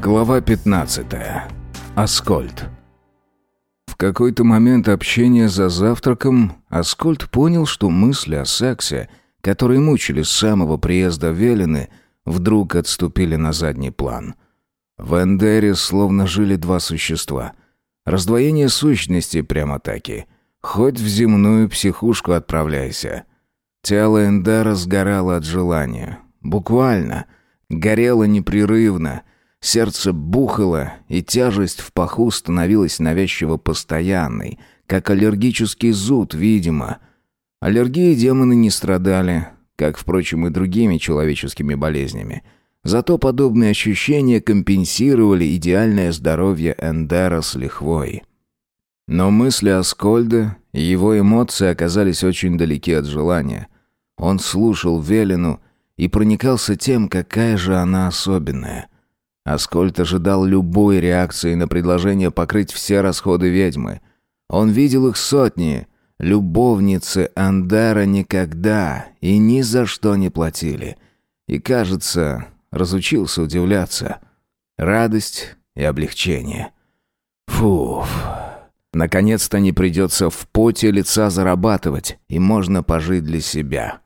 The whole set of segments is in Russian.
Глава 15. Аскольд. В какой-то момент общения за завтраком Аскольд понял, что мысли о сексе, которые мучили с самого приезда Велины, вдруг отступили на задний план. В Эндере словно жили два существа. Раздвоение сущности прямо-таки. Хоть в земную психушку отправляйся. Тело Эндера сгорало от желания. Буквально. Горело непрерывно — Сердце бухало, и тяжесть в паху становилась навязчиво постоянной, как аллергический зуд, видимо. Аллергии демоны не страдали, как, впрочем, и другими человеческими болезнями. Зато подобные ощущения компенсировали идеальное здоровье Эндера с лихвой. Но мысли о Скольде и его эмоции оказались очень далеки от желания. Он слушал Велину и проникался тем, какая же она особенная. Аскольд ожидал любой реакции на предложение покрыть все расходы ведьмы. Он видел их сотни. Любовницы Андера никогда и ни за что не платили. И, кажется, разучился удивляться. Радость и облегчение. Фуф. Наконец-то не придется в поте лица зарабатывать, и можно пожить для себя.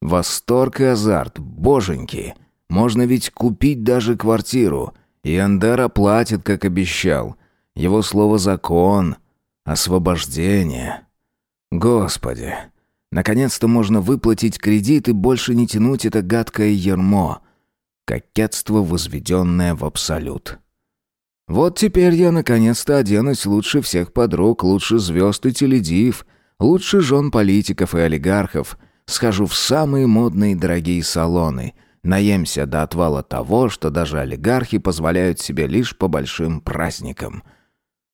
Восторг и азарт, боженьки — можно ведь купить даже квартиру. И Андера платит, как обещал. Его слово закон. Освобождение. Господи. Наконец-то можно выплатить кредит и больше не тянуть это гадкое ермо. Кокетство, возведенное в абсолют. Вот теперь я наконец-то оденусь лучше всех подруг, лучше звезд и теледив, лучше жен политиков и олигархов. Схожу в самые модные дорогие салоны — Наемся до отвала того, что даже олигархи позволяют себе лишь по большим праздникам.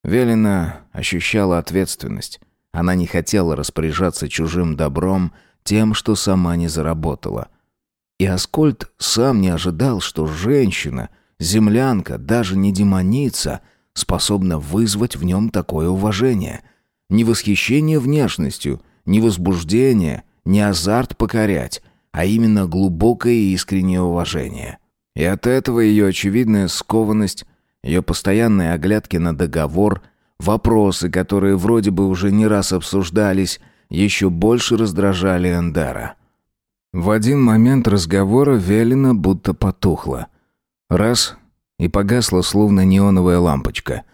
Велина ощущала ответственность. Она не хотела распоряжаться чужим добром, тем, что сама не заработала. И Аскольд сам не ожидал, что женщина, землянка, даже не демоница, способна вызвать в нем такое уважение. Не восхищение внешностью, не возбуждение, не азарт покорять — а именно глубокое и искреннее уважение. И от этого ее очевидная скованность, ее постоянные оглядки на договор, вопросы, которые вроде бы уже не раз обсуждались, еще больше раздражали Эндера. В один момент разговора Велина будто потухла. Раз — и погасла словно неоновая лампочка.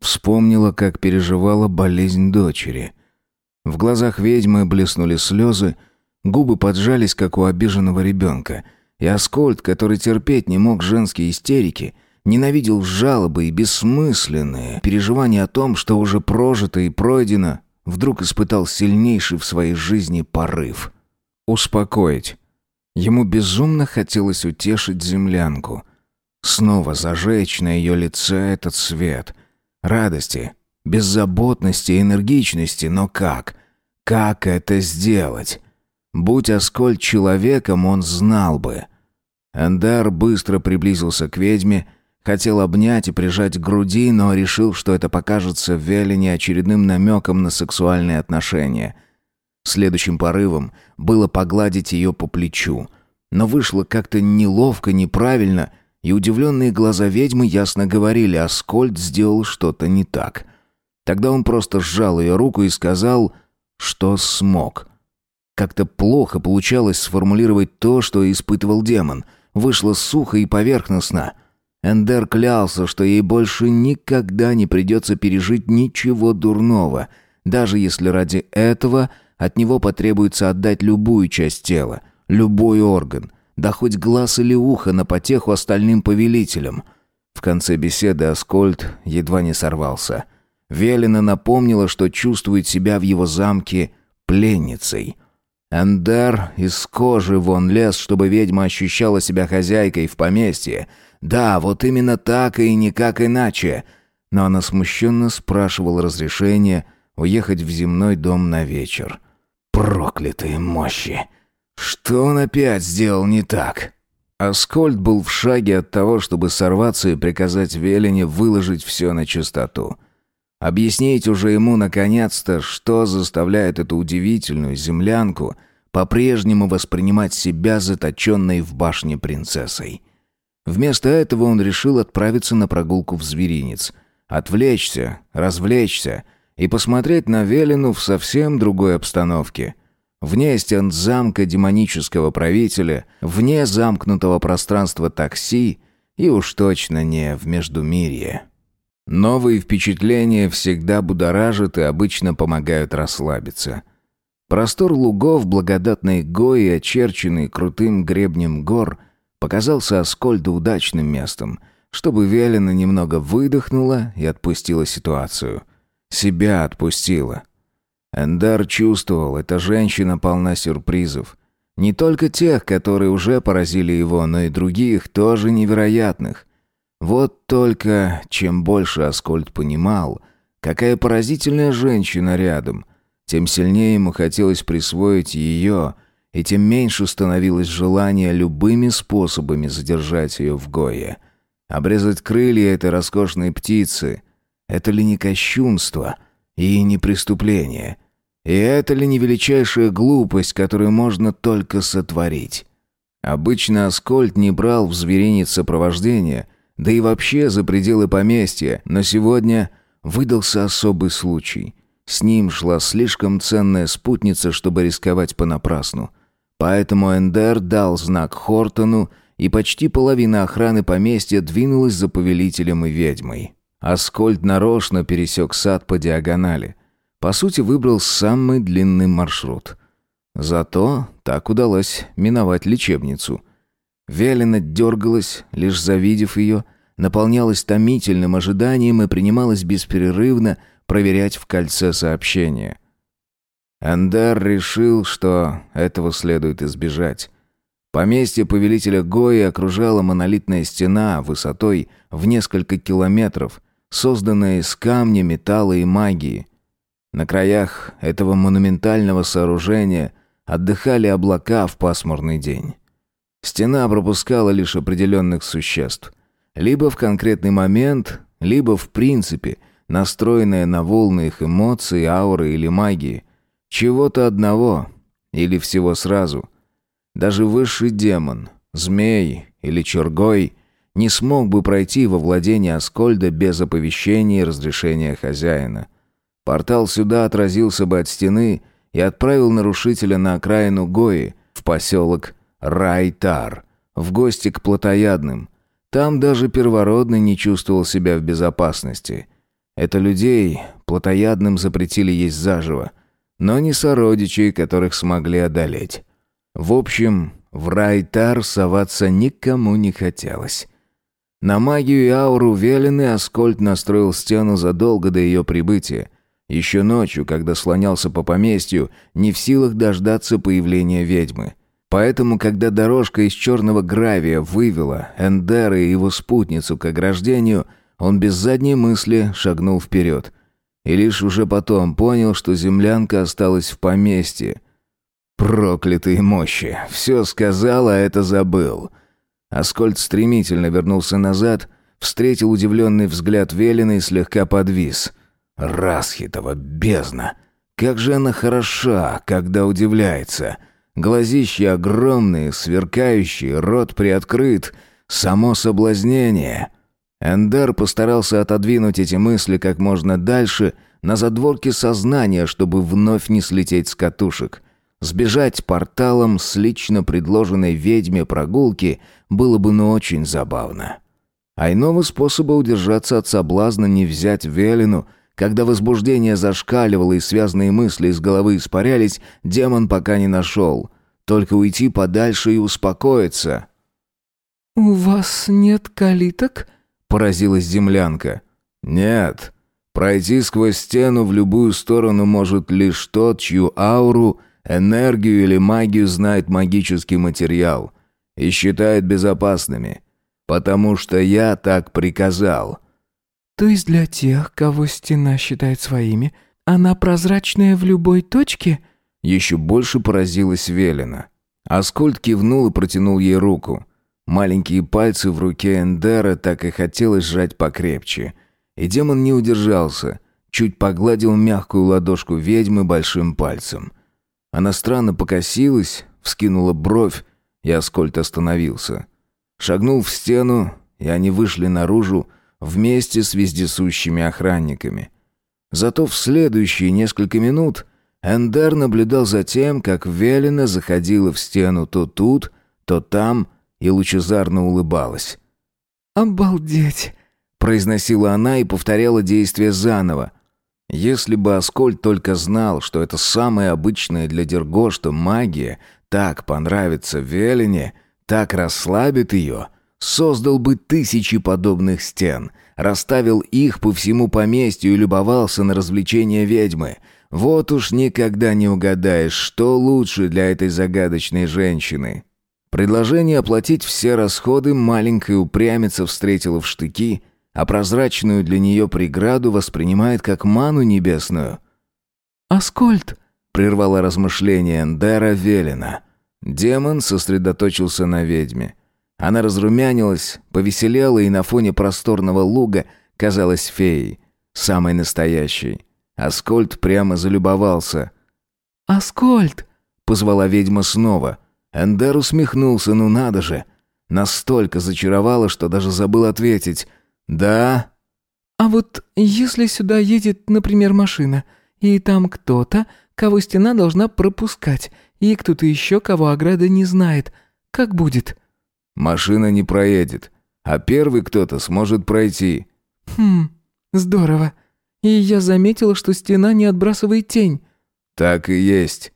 Вспомнила, как переживала болезнь дочери. В глазах ведьмы блеснули слезы, Губы поджались, как у обиженного ребенка. И Аскольд, который терпеть не мог женские истерики, ненавидел жалобы и бессмысленные переживания о том, что уже прожито и пройдено, вдруг испытал сильнейший в своей жизни порыв. Успокоить. Ему безумно хотелось утешить землянку. Снова зажечь на ее лице этот свет. Радости, беззаботности энергичности, но как? Как это сделать? Будь Аскольд человеком, он знал бы. Эндар быстро приблизился к ведьме, хотел обнять и прижать к груди, но решил, что это покажется Велине очередным намеком на сексуальные отношения. Следующим порывом было погладить ее по плечу. Но вышло как-то неловко, неправильно, и удивленные глаза ведьмы ясно говорили, Аскольд сделал что-то не так. Тогда он просто сжал ее руку и сказал, что смог — как-то плохо получалось сформулировать то, что испытывал демон. Вышло сухо и поверхностно. Эндер клялся, что ей больше никогда не придется пережить ничего дурного, даже если ради этого от него потребуется отдать любую часть тела, любой орган, да хоть глаз или ухо на потеху остальным повелителям. В конце беседы Аскольд едва не сорвался. Велена напомнила, что чувствует себя в его замке пленницей — Эндер из кожи вон лез, чтобы ведьма ощущала себя хозяйкой в поместье. Да, вот именно так и никак иначе. Но она смущенно спрашивала разрешения уехать в земной дом на вечер. Проклятые мощи! Что он опять сделал не так? Аскольд был в шаге от того, чтобы сорваться и приказать Велине выложить все на чистоту. Объяснить уже ему наконец-то, что заставляет эту удивительную землянку по-прежнему воспринимать себя заточенной в башне принцессой. Вместо этого он решил отправиться на прогулку в зверинец. Отвлечься, развлечься и посмотреть на Велину в совсем другой обстановке. Вне стен замка демонического правителя, вне замкнутого пространства такси и уж точно не в Междумирье. Новые впечатления всегда будоражат и обычно помогают расслабиться. Простор лугов, благодатной Гои, очерченный крутым гребнем гор, показался Аскольду удачным местом, чтобы Велина немного выдохнула и отпустила ситуацию. Себя отпустила. Эндар чувствовал, эта женщина полна сюрпризов. Не только тех, которые уже поразили его, но и других, тоже невероятных. Вот только чем больше Аскольд понимал, какая поразительная женщина рядом, тем сильнее ему хотелось присвоить ее, и тем меньше становилось желание любыми способами задержать ее в Гое. Обрезать крылья этой роскошной птицы — это ли не кощунство и не преступление? И это ли не величайшая глупость, которую можно только сотворить? Обычно Аскольд не брал в зверинец сопровождения — да и вообще за пределы поместья, но сегодня выдался особый случай. С ним шла слишком ценная спутница, чтобы рисковать понапрасну. Поэтому Эндер дал знак Хортону, и почти половина охраны поместья двинулась за повелителем и ведьмой. Аскольд нарочно пересек сад по диагонали. По сути, выбрал самый длинный маршрут. Зато так удалось миновать лечебницу – Велена дергалась, лишь завидев ее, наполнялась томительным ожиданием и принималась бесперерывно проверять в кольце сообщения. Андар решил, что этого следует избежать. Поместье повелителя Гои окружала монолитная стена высотой в несколько километров, созданная из камня, металла и магии. На краях этого монументального сооружения отдыхали облака в пасмурный день. Стена пропускала лишь определенных существ. Либо в конкретный момент, либо в принципе, настроенная на волны их эмоций, ауры или магии. Чего-то одного или всего сразу. Даже высший демон, змей или чергой не смог бы пройти во владение Аскольда без оповещения и разрешения хозяина. Портал сюда отразился бы от стены и отправил нарушителя на окраину Гои, в поселок Райтар, в гости к плотоядным. Там даже первородный не чувствовал себя в безопасности. Это людей плотоядным запретили есть заживо, но не сородичей, которых смогли одолеть. В общем, в Райтар соваться никому не хотелось. На магию и ауру Велены Аскольд настроил стену задолго до ее прибытия. Еще ночью, когда слонялся по поместью, не в силах дождаться появления ведьмы — Поэтому, когда дорожка из черного гравия вывела Эндера и его спутницу к ограждению, он без задней мысли шагнул вперед. И лишь уже потом понял, что землянка осталась в поместье. Проклятые мощи! Все сказал, а это забыл. Аскольд стремительно вернулся назад, встретил удивленный взгляд Велина и слегка подвис. Расхитова бездна! Как же она хороша, когда удивляется!» Глазищи огромные, сверкающие, рот приоткрыт. Само соблазнение. Эндер постарался отодвинуть эти мысли как можно дальше, на задворке сознания, чтобы вновь не слететь с катушек. Сбежать порталом с лично предложенной ведьме прогулки было бы ну очень забавно. А иного способа удержаться от соблазна не взять Велину — когда возбуждение зашкаливало и связанные мысли из головы испарялись, демон пока не нашел. Только уйти подальше и успокоиться. «У вас нет калиток?» — поразилась землянка. «Нет. Пройти сквозь стену в любую сторону может лишь тот, чью ауру, энергию или магию знает магический материал и считает безопасными. Потому что я так приказал». То есть для тех, кого стена считает своими, она прозрачная в любой точке? Еще больше поразилась Велена. Аскольд кивнул и протянул ей руку. Маленькие пальцы в руке Эндера так и хотелось сжать покрепче. И демон не удержался, чуть погладил мягкую ладошку ведьмы большим пальцем. Она странно покосилась, вскинула бровь, и Аскольд остановился. Шагнул в стену, и они вышли наружу вместе с вездесущими охранниками. Зато в следующие несколько минут Эндер наблюдал за тем, как Велина заходила в стену то тут, то там и лучезарно улыбалась. «Обалдеть!» — произносила она и повторяла действие заново. Если бы Аскольд только знал, что это самая обычная для Дергошта магия так понравится Велине, так расслабит ее, создал бы тысячи подобных стен, расставил их по всему поместью и любовался на развлечения ведьмы. Вот уж никогда не угадаешь, что лучше для этой загадочной женщины. Предложение оплатить все расходы маленькая упрямица встретила в штыки — а прозрачную для нее преграду воспринимает как ману небесную. «Аскольд!» — прервала размышление Эндера Велина. Демон сосредоточился на ведьме. Она разрумянилась, повеселела и на фоне просторного луга казалась феей, самой настоящей. Аскольд прямо залюбовался. «Аскольд!» — позвала ведьма снова. Эндер усмехнулся, ну надо же. Настолько зачаровала, что даже забыл ответить — «Да?» «А вот если сюда едет, например, машина, и там кто-то, кого стена должна пропускать, и кто-то еще, кого ограда не знает, как будет?» «Машина не проедет, а первый кто-то сможет пройти». «Хм, здорово. И я заметила, что стена не отбрасывает тень». «Так и есть».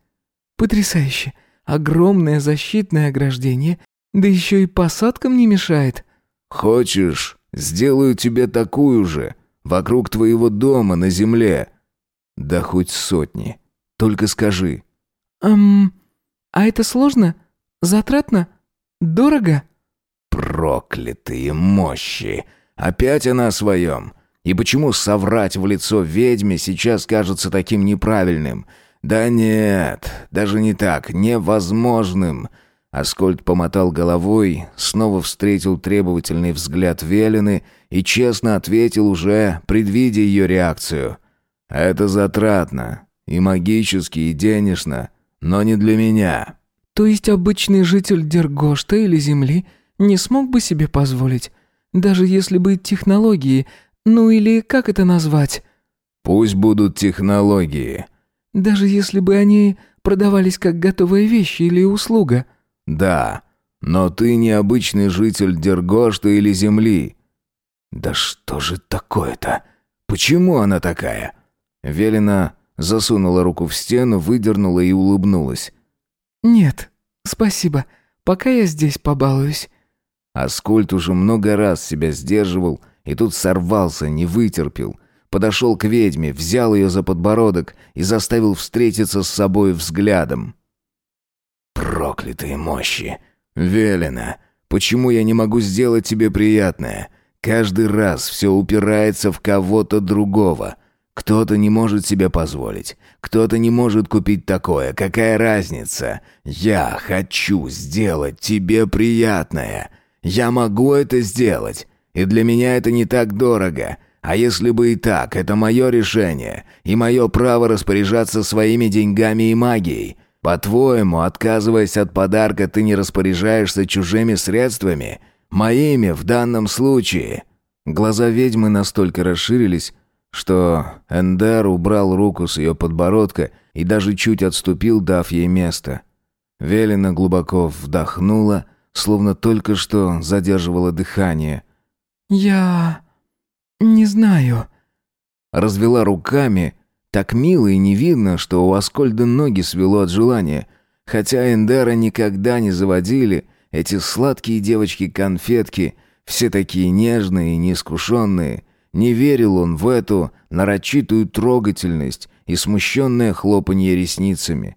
«Потрясающе. Огромное защитное ограждение, да еще и посадкам не мешает». «Хочешь, Сделаю тебе такую же, вокруг твоего дома на земле. Да хоть сотни. Только скажи. Эм, а это сложно? Затратно? Дорого? Проклятые мощи. Опять она о своем. И почему соврать в лицо ведьме сейчас кажется таким неправильным? Да нет, даже не так, невозможным. Аскольд помотал головой, снова встретил требовательный взгляд Велины и честно ответил уже, предвидя ее реакцию. «Это затратно. И магически, и денежно. Но не для меня». «То есть обычный житель Дергошта или Земли не смог бы себе позволить? Даже если бы технологии, ну или как это назвать?» «Пусть будут технологии». «Даже если бы они продавались как готовые вещи или услуга?» «Да, но ты не обычный житель Дергошта или Земли». «Да что же такое-то? Почему она такая?» Велина засунула руку в стену, выдернула и улыбнулась. «Нет, спасибо. Пока я здесь побалуюсь». Аскольд уже много раз себя сдерживал, и тут сорвался, не вытерпел. Подошел к ведьме, взял ее за подбородок и заставил встретиться с собой взглядом. Проклятые мощи! Велено! Почему я не могу сделать тебе приятное? Каждый раз все упирается в кого-то другого. Кто-то не может себе позволить. Кто-то не может купить такое. Какая разница? Я хочу сделать тебе приятное. Я могу это сделать. И для меня это не так дорого. А если бы и так, это мое решение. И мое право распоряжаться своими деньгами и магией. По-твоему, отказываясь от подарка, ты не распоряжаешься чужими средствами? Моими в данном случае?» Глаза ведьмы настолько расширились, что Эндер убрал руку с ее подбородка и даже чуть отступил, дав ей место. Велина глубоко вдохнула, словно только что задерживала дыхание. «Я... не знаю...» Развела руками, так мило и невинно, что у Аскольда ноги свело от желания. Хотя Эндера никогда не заводили, эти сладкие девочки-конфетки, все такие нежные и неискушенные. Не верил он в эту нарочитую трогательность и смущенное хлопанье ресницами.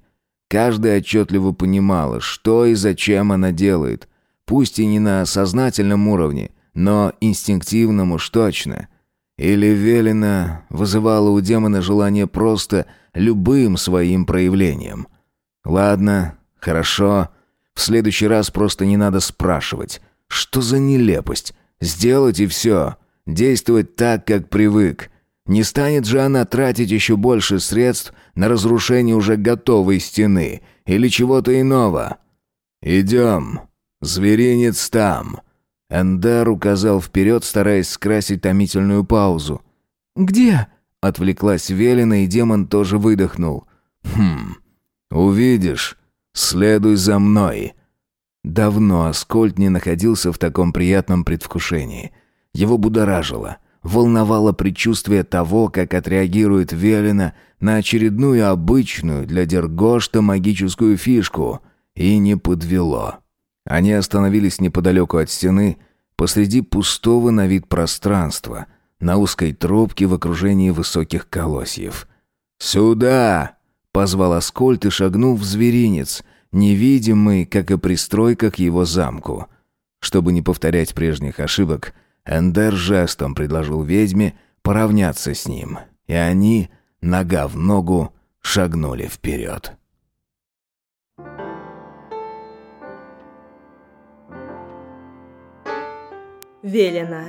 Каждая отчетливо понимала, что и зачем она делает. Пусть и не на сознательном уровне, но инстинктивном уж точно. Или Велина вызывала у демона желание просто любым своим проявлением. Ладно, хорошо. В следующий раз просто не надо спрашивать. Что за нелепость? Сделать и все. Действовать так, как привык. Не станет же она тратить еще больше средств на разрушение уже готовой стены или чего-то иного. «Идем. Зверинец там». Эндер указал вперед, стараясь скрасить томительную паузу. «Где?» — отвлеклась Велина, и демон тоже выдохнул. «Хм, увидишь. Следуй за мной». Давно Аскольд не находился в таком приятном предвкушении. Его будоражило, волновало предчувствие того, как отреагирует Велина на очередную обычную для Дергошта магическую фишку, и не подвело. Они остановились неподалеку от стены, посреди пустого на вид пространства, на узкой тропке в окружении высоких колосьев. «Сюда!» — позвал Аскольд и шагнул в зверинец, невидимый, как и при стройках его замку. Чтобы не повторять прежних ошибок, Эндер жестом предложил ведьме поравняться с ним, и они, нога в ногу, шагнули вперед. Велено.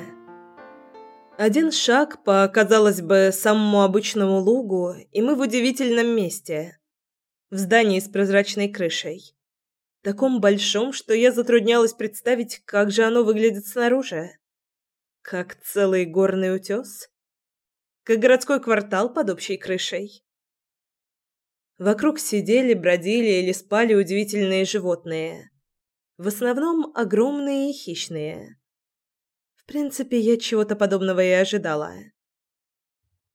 Один шаг по, казалось бы, самому обычному лугу, и мы в удивительном месте. В здании с прозрачной крышей. Таком большом, что я затруднялась представить, как же оно выглядит снаружи. Как целый горный утес? Как городской квартал под общей крышей? Вокруг сидели, бродили или спали удивительные животные. В основном огромные и хищные. В принципе, я чего-то подобного и ожидала.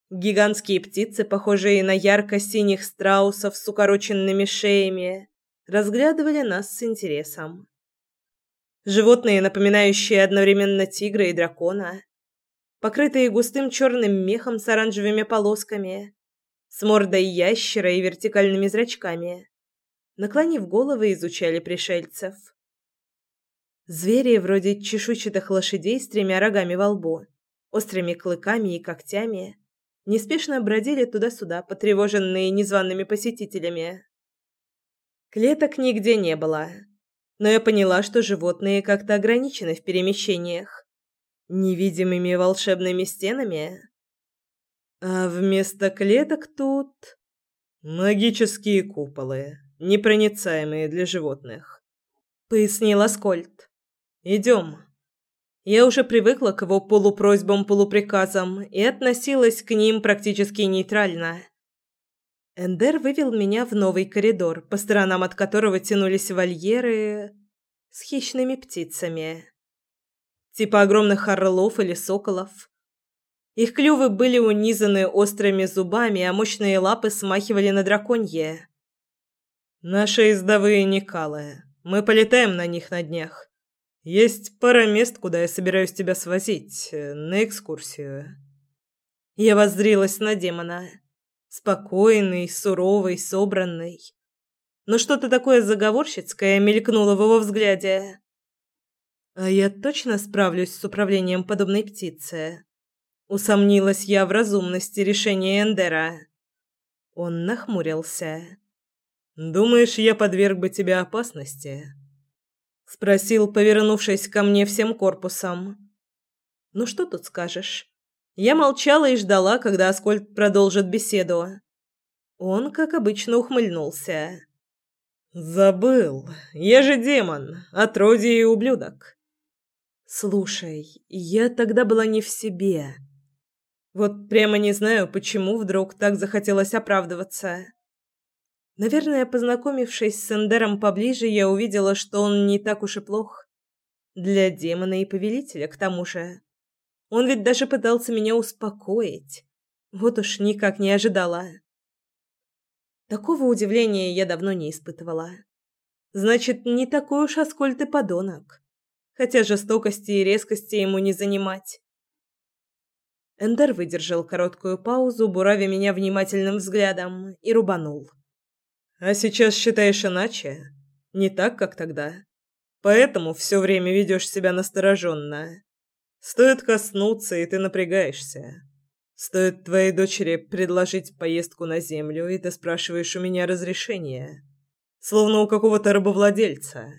Гигантские птицы, похожие на ярко-синих страусов с укороченными шеями, разглядывали нас с интересом. Животные, напоминающие одновременно тигра и дракона, покрытые густым черным мехом с оранжевыми полосками, с мордой ящера и вертикальными зрачками, наклонив головы, изучали пришельцев. Звери вроде чешуйчатых лошадей с тремя рогами во лбу, острыми клыками и когтями, неспешно бродили туда-сюда, потревоженные незваными посетителями. Клеток нигде не было, но я поняла, что животные как-то ограничены в перемещениях. Невидимыми волшебными стенами. А вместо клеток тут... Магические куполы, непроницаемые для животных. Пояснил Аскольд. Идем. Я уже привыкла к его полупросьбам-полуприказам и относилась к ним практически нейтрально. Эндер вывел меня в новый коридор, по сторонам от которого тянулись вольеры с хищными птицами. Типа огромных орлов или соколов. Их клювы были унизаны острыми зубами, а мощные лапы смахивали на драконье. Наши ездовые Никалы. Мы полетаем на них на днях. Есть пара мест, куда я собираюсь тебя свозить э, на экскурсию. Я воззрилась на демона. Спокойный, суровый, собранный. Но что-то такое заговорщицкое мелькнуло в его взгляде. А я точно справлюсь с управлением подобной птицы. Усомнилась я в разумности решения Эндера. Он нахмурился. Думаешь, я подверг бы тебя опасности? спросил, повернувшись ко мне всем корпусом. Ну что тут скажешь? Я молчала и ждала, когда Аскольд продолжит беседу. Он, как обычно, ухмыльнулся. Забыл. Я же демон, отродье и ублюдок. Слушай, я тогда была не в себе. Вот прямо не знаю, почему вдруг так захотелось оправдываться. Наверное, познакомившись с Эндером поближе, я увидела, что он не так уж и плох. Для демона и повелителя, к тому же. Он ведь даже пытался меня успокоить. Вот уж никак не ожидала. Такого удивления я давно не испытывала. Значит, не такой уж Аскольд и подонок. Хотя жестокости и резкости ему не занимать. Эндер выдержал короткую паузу, буравя меня внимательным взглядом, и рубанул. А сейчас считаешь иначе? Не так, как тогда. Поэтому все время ведешь себя настороженно. Стоит коснуться, и ты напрягаешься. Стоит твоей дочери предложить поездку на землю, и ты спрашиваешь у меня разрешения. Словно у какого-то рабовладельца.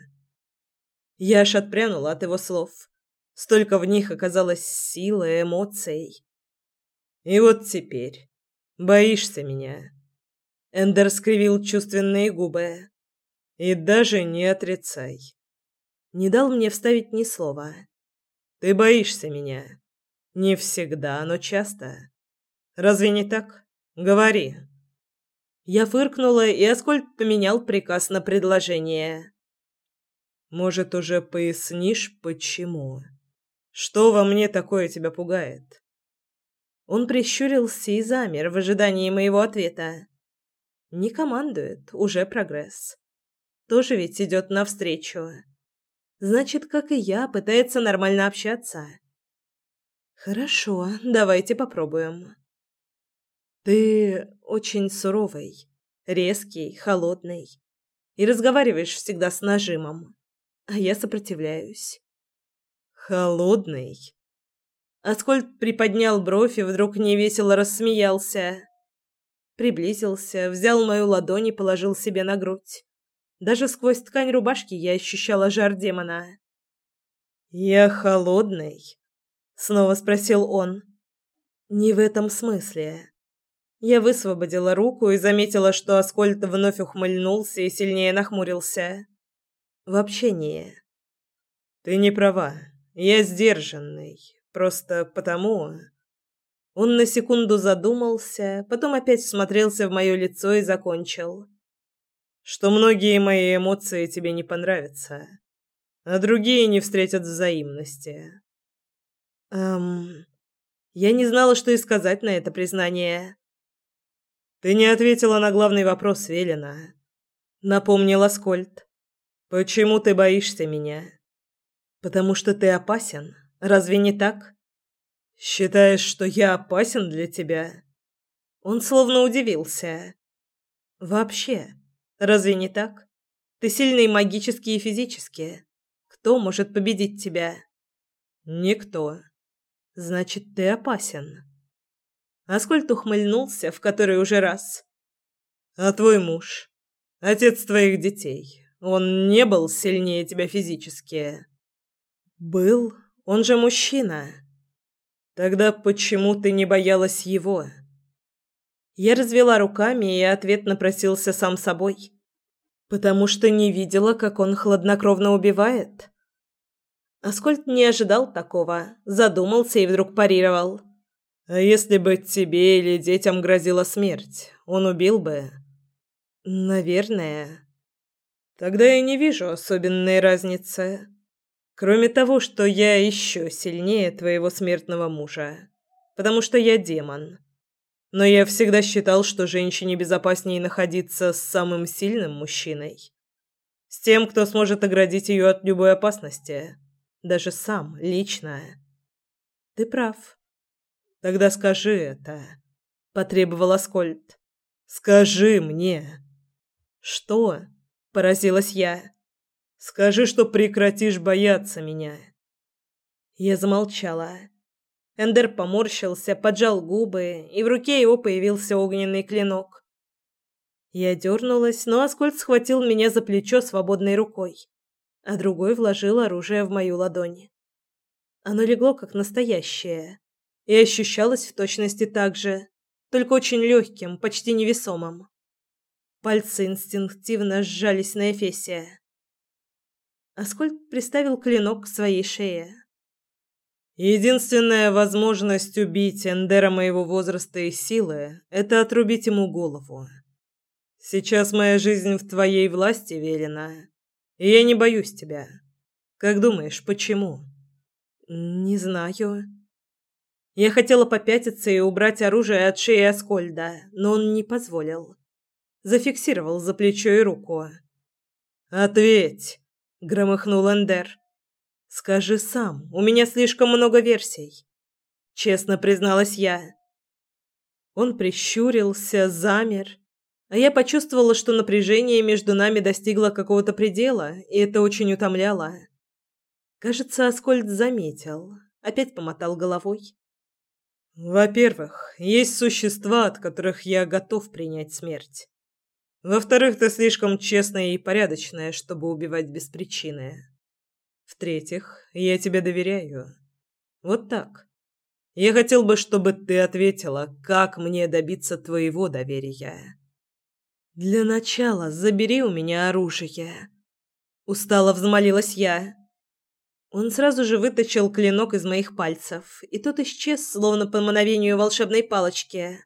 Я аж отпрянула от его слов. Столько в них оказалось силы, эмоций. И вот теперь боишься меня. Эндер скривил чувственные губы. И даже не отрицай. Не дал мне вставить ни слова. Ты боишься меня. Не всегда, но часто. Разве не так? Говори. Я фыркнула, и Аскольд поменял приказ на предложение. Может, уже пояснишь, почему? Что во мне такое тебя пугает? Он прищурился и замер в ожидании моего ответа. Не командует, уже прогресс. Тоже ведь идет навстречу. Значит, как и я, пытается нормально общаться. Хорошо, давайте попробуем. Ты очень суровый, резкий, холодный и разговариваешь всегда с нажимом, а я сопротивляюсь. Холодный. Аскольд приподнял бровь и вдруг невесело рассмеялся. Приблизился, взял мою ладонь и положил себе на грудь. Даже сквозь ткань рубашки я ощущала жар демона. «Я холодный?» — снова спросил он. «Не в этом смысле». Я высвободила руку и заметила, что Аскольд вновь ухмыльнулся и сильнее нахмурился. В общении. «Ты не права. Я сдержанный. Просто потому...» Он на секунду задумался, потом опять всмотрелся в мое лицо и закончил что многие мои эмоции тебе не понравятся, а другие не встретят взаимности. Эм, я не знала, что и сказать на это признание. Ты не ответила на главный вопрос, Велена. Напомнил Аскольд. Почему ты боишься меня? Потому что ты опасен. Разве не так? Считаешь, что я опасен для тебя? Он словно удивился. Вообще, Разве не так? Ты сильный магически и физически. Кто может победить тебя? Никто. Значит, ты опасен. Аскольд ухмыльнулся в который уже раз. А твой муж, отец твоих детей, он не был сильнее тебя физически? Был. Он же мужчина. Тогда почему ты не боялась его? Я развела руками, и ответ напросился сам собой. Потому что не видела, как он хладнокровно убивает. Аскольд не ожидал такого, задумался и вдруг парировал. «А если бы тебе или детям грозила смерть, он убил бы?» «Наверное». «Тогда я не вижу особенной разницы. Кроме того, что я еще сильнее твоего смертного мужа. Потому что я демон. Но я всегда считал, что женщине безопаснее находиться с самым сильным мужчиной. С тем, кто сможет оградить ее от любой опасности. Даже сам, лично. Ты прав. Тогда скажи это, потребовал Аскольд. Скажи мне. Что? поразилась я. Скажи, что прекратишь бояться меня. Я замолчала. Эндер поморщился, поджал губы, и в руке его появился огненный клинок. Я дернулась, но Аскольд схватил меня за плечо свободной рукой, а другой вложил оружие в мою ладонь. Оно легло как настоящее и ощущалось в точности так же, только очень легким, почти невесомым. Пальцы инстинктивно сжались на Эфесе. Аскольд приставил клинок к своей шее. Единственная возможность убить Эндера моего возраста и силы – это отрубить ему голову. Сейчас моя жизнь в твоей власти, Велена, и я не боюсь тебя. Как думаешь, почему? Не знаю. Я хотела попятиться и убрать оружие от шеи Аскольда, но он не позволил. Зафиксировал за плечо и руку. «Ответь!» – громыхнул Эндер. Скажи сам, у меня слишком много версий, честно призналась я. Он прищурился, замер, а я почувствовала, что напряжение между нами достигло какого-то предела, и это очень утомляло. Кажется, Аскольд заметил, опять помотал головой. Во-первых, есть существа, от которых я готов принять смерть. Во-вторых, ты слишком честная и порядочная, чтобы убивать без причины. В-третьих, я тебе доверяю. Вот так. Я хотел бы, чтобы ты ответила, как мне добиться твоего доверия. Для начала забери у меня оружие. Устало взмолилась я. Он сразу же вытащил клинок из моих пальцев, и тот исчез, словно по мановению волшебной палочки.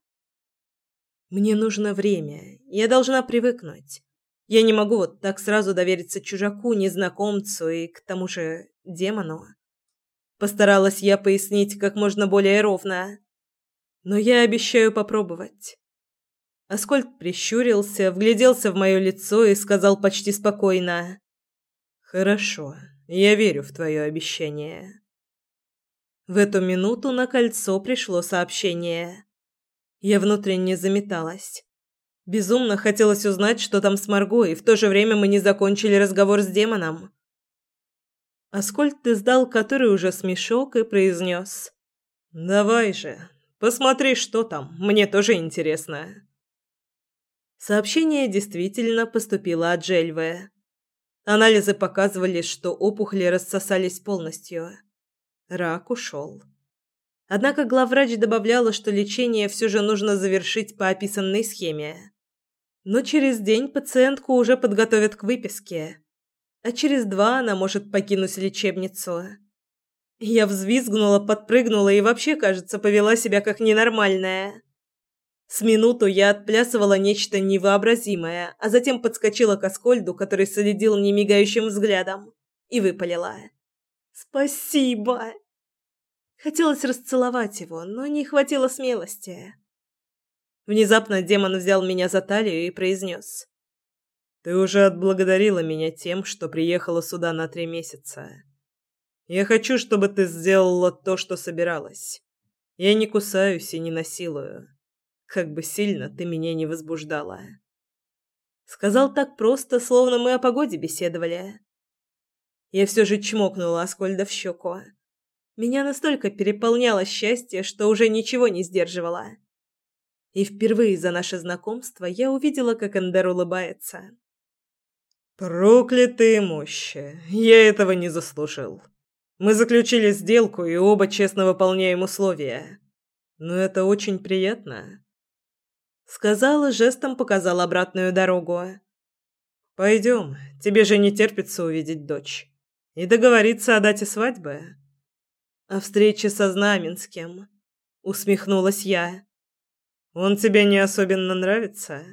Мне нужно время, я должна привыкнуть. Я не могу вот так сразу довериться чужаку, незнакомцу и, к тому же, демону. Постаралась я пояснить как можно более ровно. Но я обещаю попробовать. Аскольд прищурился, вгляделся в мое лицо и сказал почти спокойно. «Хорошо, я верю в твое обещание». В эту минуту на кольцо пришло сообщение. Я внутренне заметалась. Безумно хотелось узнать, что там с Марго, и в то же время мы не закончили разговор с демоном. Аскольд издал который уже смешок и произнес. «Давай же, посмотри, что там, мне тоже интересно». Сообщение действительно поступило от Жельвы. Анализы показывали, что опухоли рассосались полностью. Рак ушел. Однако главврач добавляла, что лечение все же нужно завершить по описанной схеме. Но через день пациентку уже подготовят к выписке а через два она может покинуть лечебницу. Я взвизгнула, подпрыгнула и вообще, кажется, повела себя как ненормальная. С минуту я отплясывала нечто невообразимое, а затем подскочила к Аскольду, который следил немигающим взглядом, и выпалила. «Спасибо!» Хотелось расцеловать его, но не хватило смелости. Внезапно демон взял меня за талию и произнес. Ты уже отблагодарила меня тем, что приехала сюда на три месяца. Я хочу, чтобы ты сделала то, что собиралась. Я не кусаюсь и не насилую. Как бы сильно ты меня не возбуждала. Сказал так просто, словно мы о погоде беседовали. Я все же чмокнула Аскольда в щеку. Меня настолько переполняло счастье, что уже ничего не сдерживала. И впервые за наше знакомство я увидела, как Эндер улыбается. Проклятые мощи. Я этого не заслужил. Мы заключили сделку и оба честно выполняем условия. Но это очень приятно. Сказала, жестом показал обратную дорогу. Пойдем, тебе же не терпится увидеть дочь. И договориться о дате свадьбы. О встрече со Знаменским. Усмехнулась я. Он тебе не особенно нравится?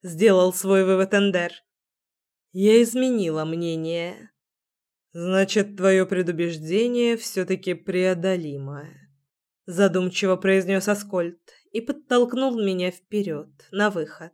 Сделал свой вывод Эндер. Я изменила мнение. Значит, твое предубеждение все-таки преодолимо. Задумчиво произнес Аскольд и подтолкнул меня вперед, на выход.